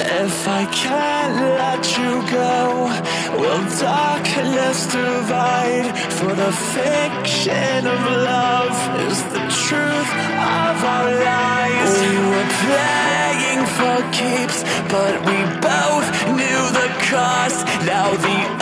If I can't let you go, will darkness divide? For the fiction of love is the truth of our lies? We were playing for keeps, but we both knew the cost. Now the